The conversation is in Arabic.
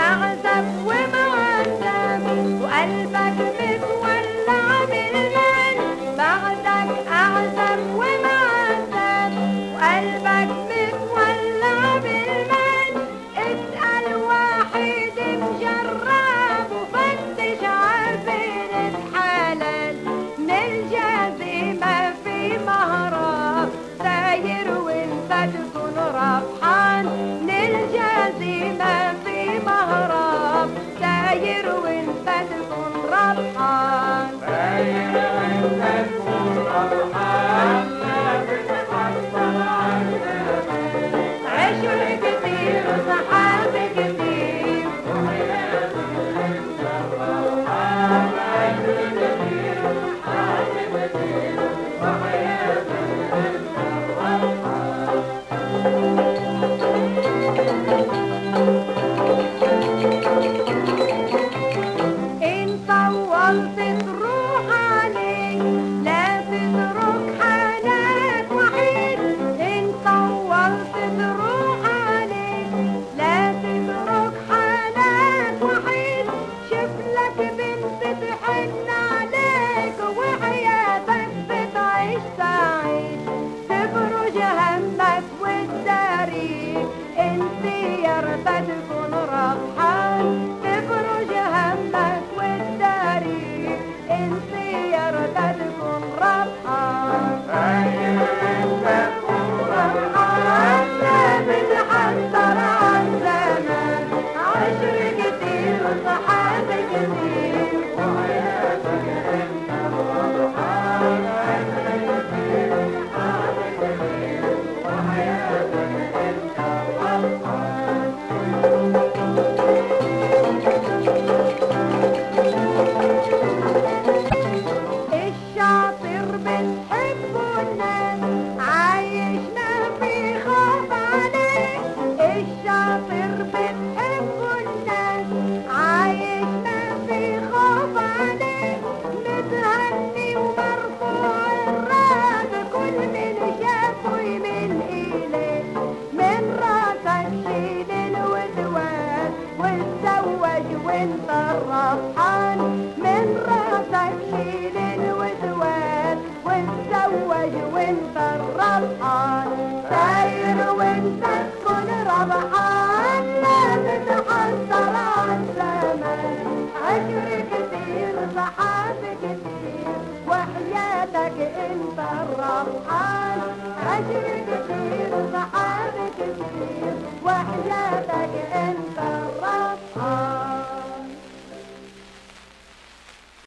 أعزب Father. يتسرب أجري كتير وصحابي